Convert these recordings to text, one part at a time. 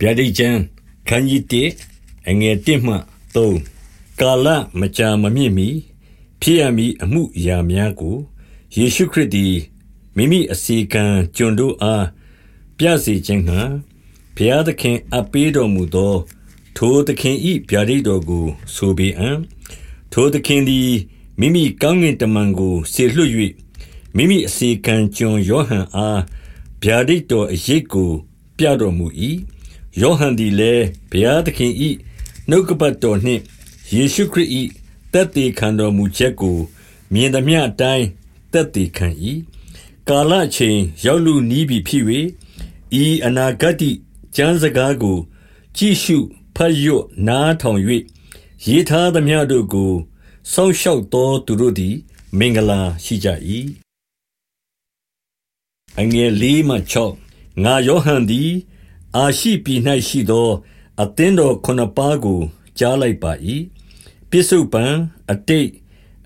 ဗျာဒိတ်ကျမ်းခန်းကြီး1အငယ်1မှ3ကာလမကြာမမြင့်မီဖြစ်ရမည်အမှုအရာများကိုယေရှုခရစ်သည်မိမိအစီကံကျွန်တို့အားပြစေခြင်းဟံဘုရားသခင်အပေးတော်မူသော ထိုသခင်ဤဗျာဒိတ်တော်ကိုဆိုပေအံ့ထိုသခင်သည်မိမိကောင်းကင်တမန်ကိုဆေလွှတ်၍မိမိအစီကံကျွန်ယောဟန်အားဗျာဒိတ်တော်အရေးကို ပြတော်မူ၏ ယောဟန်သည်လည်းဘုရားသခင်၏နှုတ်ကပတ်တော်နှင့်ယေရှုခရစ်၏တက်တည်ခံတော်မူချက်ကိုမြင်သမျှအတိုင်းတက်တည်ခံ၏ကာလချိန်ရောက်လူနီးပြီဖြစ်၍ဤအနာဂတ်ကျမ်းစကားကို ကြည့်ရှုဖတ်ရွတ်နားထောင်၍ရေးထားသမျှတို့ကိုစောင့်ရှောက်သောသူတို့သည် မင်္ဂလာရှိကြ၏အငယ်၄မှ6ငါယောဟန်သည် အာရှိပြည်၌ရှိသော အသင်းတော်ခုနစ်ပါးကို ကြားလိုက်ပါ၏။ပစ္စုပန်၊အတိတ်၊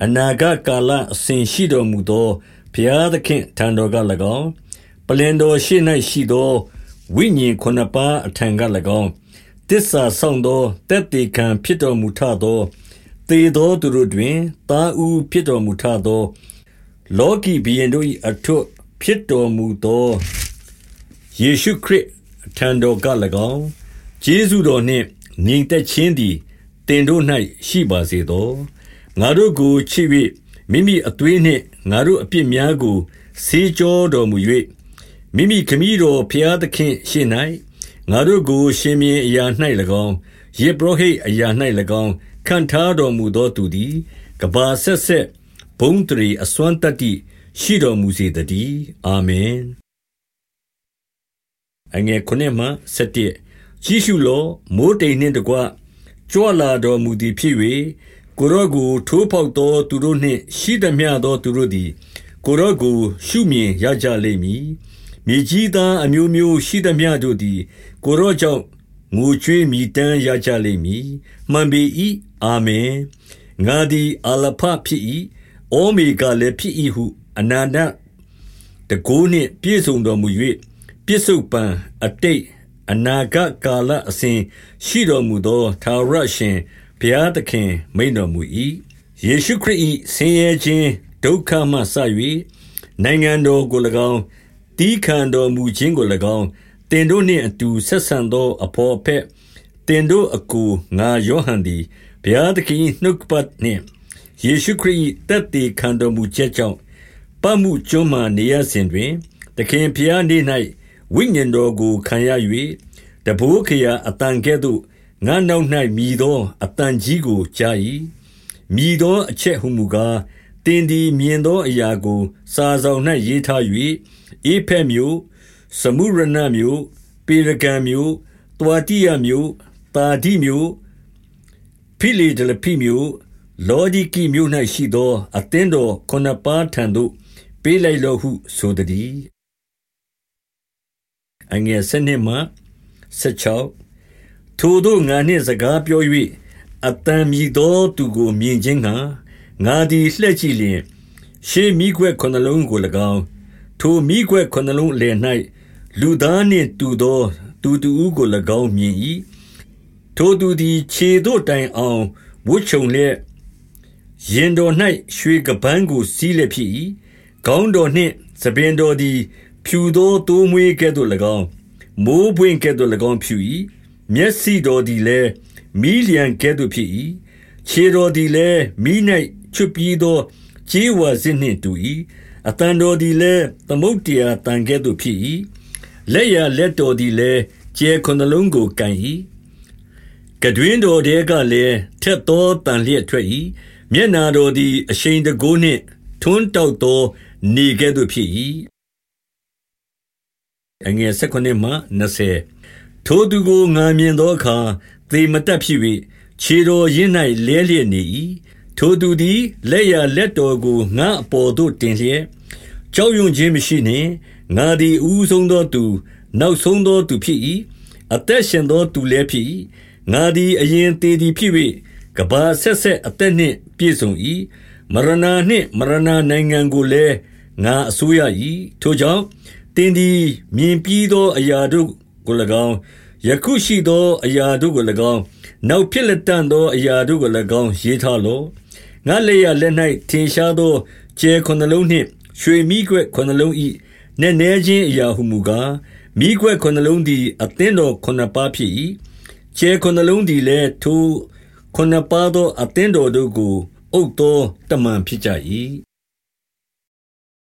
အနာဂတ်ကာလအစဉ်ရှိတော်မူသောဘုရားသခင့်ထံတော်က၎င်း၊ပလ္လင်တော်ရှေ့၌ရှိသောဝိညာဉ်ခုနစ်ပါးအထံက၎င်း၊သစ္စာစောင့်သောသက်သေခံဖြစ်တော်မူထသော၊သေသောသူတို့တွင်သားဦးဖြစ်တော်မူထသော၊လောကီဘုရင်တို့၏အထွဋ်ဖြစ်တော်မူသောယေရှုခရစ် ထံတော်က၎င်းကျေးဇူးတော်နှင့်ညီသက်ခြင်းသည်တင်တို့၌ရှိပါစေသောငါတို့ကိုချစ်၍မိမိအသွေးနှင့်ငါတို့အပြစ်များကိုဆေးကြောတော်မူ၍မိမိခမည်းတော်ဖျားသခင်ရှေ့၌ငါတို့ကိုရှင်မြင်အရာ၌၎င်းယေဘရဟိအရာ၌၎င်းခံထားတော်မူသောသူသည်ကဘာဆက်ဆက်ဘုံတရီအစွမ်းတတ္တိရှိတော်မူစေတည်းအာမင် အငယ်9မှ17ကြီးရှုလောမိုးတိမ်နှင့်တကွကြွလာတော်မူသည်ဖြစ်၍ကိုရော့ကိုထိုးဖောက်သောသူတို့နှင့်ရှိသမျှသောသူတို့သည်ကိုရော့ကိုရှုမြင်ရကြလိမ့်မည်မြေကြီးသားအမျိုးမျိုးရှိသမျှတို့သည် ကိုရော့ကြောင့်ငိုကြွေးမိတမ်းရကြလိမ့်မည်မှန်ပေ၏အာမင်ငါသည်အလဖဖြစ်၏အိုမေဂါလည်းဖြစ်၏ဟု အနန္တတကိုးနှင့်ပြည့်စုံတော်မူ၍ ပြစ္ဆုတ်ပံအတိတ်အနာဂတ်ကာလအစဉ်ရှိတော်မူသောသာရရှင်ဘုရားသခင်မိန်တော်မူ၏ယေရှုခရစ်၏ဆင်းရဲခြင်းဒုက္ခမှဆ၍နိုင်ငံတော်ကို၎င်းတီးခံတော်မူခြင်းကို၎င်းတင်တို့နှင့်အတူဆက်ဆံသောအဖော်ဖက်တင်တို့အကူငါယောဟန်သည်ဘုရားသခင်နှုတ်ပတ်နှင့်ယေရှုခရစ်၏တက်တည်ခံတော်မူချက်ကြောင့်ပတ်မှုကျွမ်းမှနေရစဉ်တွင်သခင်ဖျားနေ၌ ဝိညာဉ်တော်ကိုခံရ၍တဘိုးခရာအတန်ကဲ့သို့ ငါနောက်၌မြည်သောအတန်ကြီးကိုကြား၏မြည်သောအချက်ဟုမူကားတင်းဒီမြင်သောအရာကို စာဆောင်၌ရေးထား၍အေဖက်မျိုးစမုရဏမျိုးပေရဂံမျိုးတွာတိယမျိုးတာဒီမျိုးဖိလေဒလဖိမျိုးလောဒီကိမျိုး၌ရှိသော အသင်းတော်ခုနှစ်ပါးထံသို့ ပေးလိုက်လော့ဟု ဆိုသည် အငယ်7မှ16ထိုတို့ငါနှင့်စကားပြော၍အတန်မြည်သောသူကိုမြင်ခြင်းငှာငါသည်လှည့်ကြည့်လျင်ရှေးမိခွက်ခုနှလုံးကို၎င်းထိုမိခွက်ခုနှလုံးလယ်၌လူသားနှင့်တူသောတူတူကို၎င်းမြင်၏ထိုသူသည်ခြေတို့တိုင်အောင်ဝှချုံလျက်ရင်တော်၌ရွှေကပန်းကိုစီးလက်ဖြစ်၏ခေါင်းတော်နှင့်သပင်တော်သည် ဖြူသောသိုးမွေးကဲ့သို့၎င်းမိုးပွင့်ကဲ့သို့၎င်းဖြူ၏မျက်စိတော်သည်လည်းမီးလျံကဲ့သို့ဖြစ်၏ခြေတော်သည်လည်းမီး၌ချွတ်ပြီးသောကြေးဝါစစ်နှင့်တူ၏အတန်တော်သည်လည်းသမုတ်တရားတန်ကဲ့သို့ဖြစ်၏လက်ရလက်တော်သည်လည်းကျဲခုနှလုံးကိုကန်၏ကတွင်တော်တဲကလည်းထက်သောတန်လျက်ထွက်၏မျက်နာတော်သည်အရှိန်တကိုးနှင့်ထွန်းတောက်သောနေကဲ့သို့ဖြစ်၏ အငယ်16မှ20ထိုသူကိုငာမြင်သောအခါသေမတက်ဖြစ်၍ခြေတော်ရင်း၌လဲလျက်နေ၏ထိုသူသည်လက်ရလက်တော်ကိုငါအပေါ်သို့တင်လျက်ကြောက်ရွံ့ခြင်းမရှိနှင့်ငါသည်အဦးဆုံးသောသူ နောက်ဆုံးသောသူဖြစ်၏အသက်ရှင်သောသူလည်းဖြစ်၏ငါသည်အရင်တည်သည်ဖြစ်၍ကဘာဆက်ဆက်အသက်နှင့်ပြည့်စုံ၏မရဏနှင့်မရဏနိုင်ငံကိုလည်းငါအစိုးရ၏ထိုကြောင့် တင်းသည် မြင်ပြီးသောအရာတို့ကို၎င်း ယခုရှိသောအရာတို့ကို၎င်း၊နောက်ဖြစ်လတံ့သောအရာတို့ကို၎င်း ရေးထားလော့။ငါ့လက်ျာလက်၌ထင်ရှားသော ကြယ်ခုနစ်လုံးနှင့် ရွှေမီးခွက်ခုနစ်လုံး၏နက်နဲခြင်းအရာဟူမူကား၊မီးခွက်ခုနစ်လုံးသည် အသင်းတော်ခုနစ်ပါးဖြစ်၏။ကြယ်ခုနစ်လုံးသည်လည်း ထိုခုနစ်ပါးသော အသင်းတော်တို့ကို အုပ်သောတမန်ဖြစ်ကြ၏။